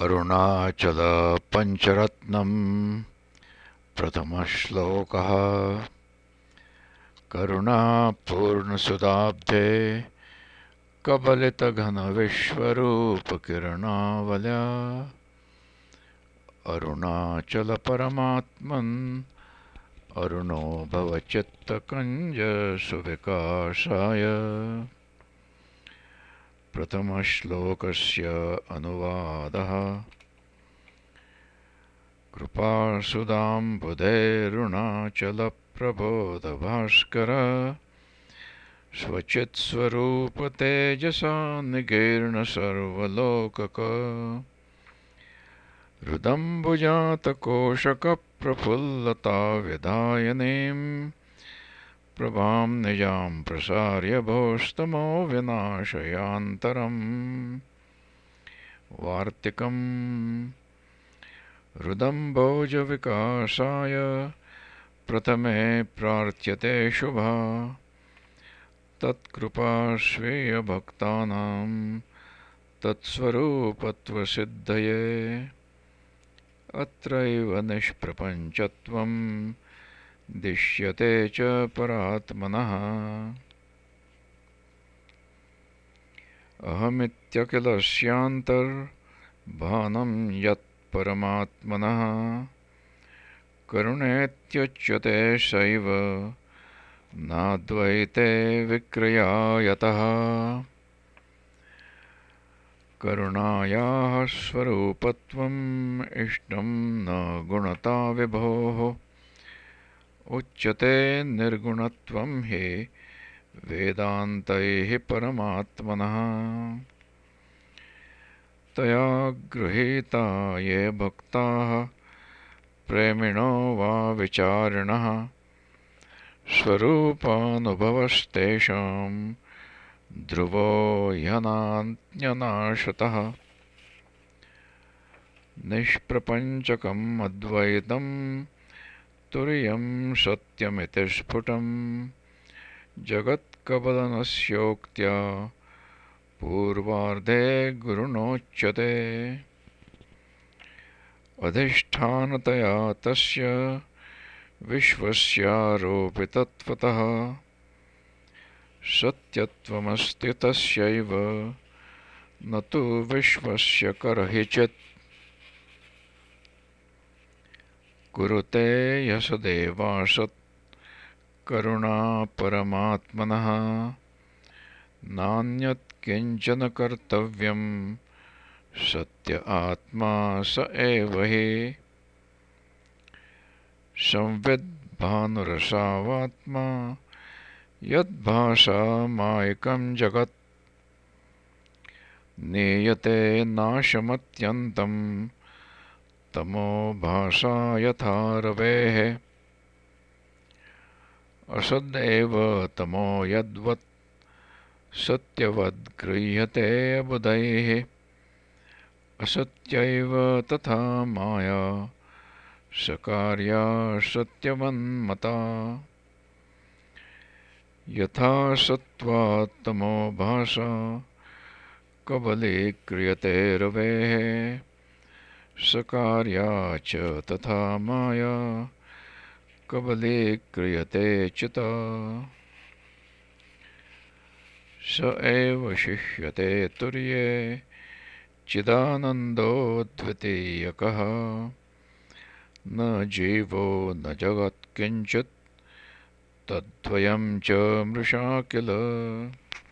अरुणाचलपञ्चरत्नम् प्रथमश्लोकः करुणापूर्णसुदाब्धे कबलितघनविश्वरूपकिरणावल्या। अरुणाचलपरमात्मन् अरुणो भवचित्तकञ्जसुविकासाय। प्रथमश्लोकस्य अनुवादः। कृपासुदाम्बुधैरुणाचलप्रबोधभास्कर। स्वचित्स्वरूपतेजसा निगीर्णसर्वलोकक हृदम्बुजातकोशकप्रफुल्लताविधायनीम् प्रभां निजां प्रसार्य भोस्तमो विनाशयान्तरम्। वार्तिकम् हृदम्बोजविकासाय प्रथमे प्रार्थ्यते शुभा। तत्कृपा स्वीयभक्तानां तत्स्वरूपत्वसिद्धये। अत्रैव निष्प्रपञ्चत्वम् दिश्यते च परात्मनः। अहमित्यखिलस्यान्तर्भानं यत्परमात्मनः करुणेत्युच्यते सैव नाद्वैते विक्रयायतः। करुणायाः स्वरूपत्वम् इष्टं न गुणता विभोः उच्यते निर्गुणत्वं हि वेदान्तैः परमात्मनः। तया गृहीता ये भक्ताः प्रेमिणो वा विचारिणः स्वरूपानुभवस्तेषां ध्रुवो ह्यनान्यनाशतः निष्प्रपञ्चकम् अद्वैतम् तुर्यं सत्यमिति स्फुटम् जगत्कवलनस्योक्त्या पूर्वार्धे गुरुणोच्यते। अधिष्ठानतया तस्य विश्वस्यारोपितत्वतः। सत्यत्वमस्ति तस्यैव न तु विश्वस्य करहिचित् कुरुते यसदेवासत् करुणापरमात्मनः नान्यत् किञ्चन कर्तव्यम् सत्य आत्मा स एव हि। संविद्भानुरसावात्मा यद्भाषामायिकम् जगत्। नीयते नाशमत्यन्तम् तमो भाषा यथा रवेः। असदेव तमो यद्वत् सत्यवद्गृह्यते बुधैः। असत्यैव तथा माया सकार्या सत्यवन्मता। यथा सत्त्वात्तमो भाषा कबलीक्रियते रवेः सकार्या च तथा माया। कबलीक्रियते चिता। स एव शिष्यते तुर्ये। चिदानन्दोऽद्वितीयकः न जीवो न जगत्किञ्चित् तद्वयं च मृषा किल